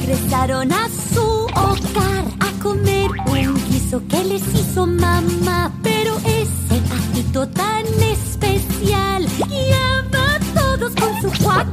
regresaron a su hogar a comer un guiso que les hizo mamá. Pero ese patito tan especial guiaba a todos con su cuac,